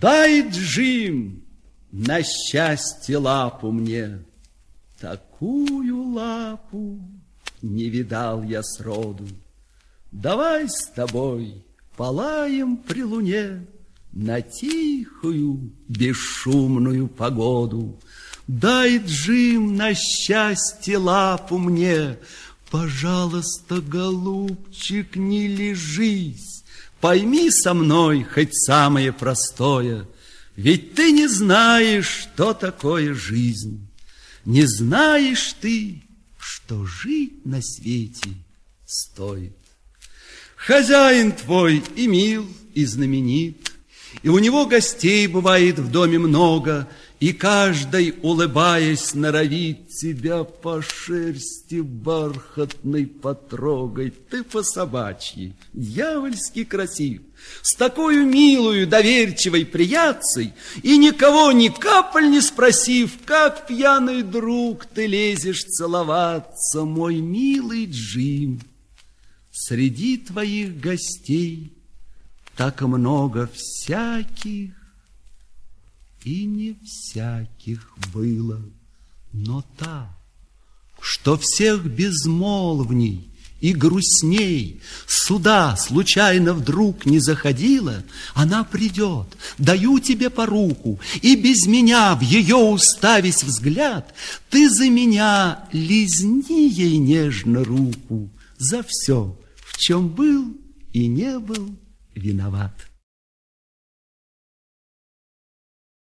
Дай, Джим, на счастье лапу мне, Такую лапу не видал я сроду. Давай с тобой полаем при луне На тихую, бесшумную погоду. Дай, Джим, на счастье лапу мне, Пожалуйста, голубчик, не лежись, Пойми со мной хоть самое простое, Ведь ты не знаешь, что такое жизнь. Не знаешь ты, что жить на свете стоит. Хозяин твой и мил, и знаменит, И у него гостей бывает в доме много, И каждый, улыбаясь, норовит Тебя по шерсти бархатной потрогать. Ты по собачьи, дьявольски красив, С такой милую, доверчивой приятцей, И никого ни капель не спросив, Как пьяный друг ты лезешь целоваться, Мой милый Джим. Среди твоих гостей так много всяких, и не всяких было, но та, что всех безмолвней и грустней сюда случайно вдруг не заходила, она придет, даю тебе по руку, и без меня в ее уставись взгляд, ты за меня лизни ей нежно руку за все, в чем был и не был виноват.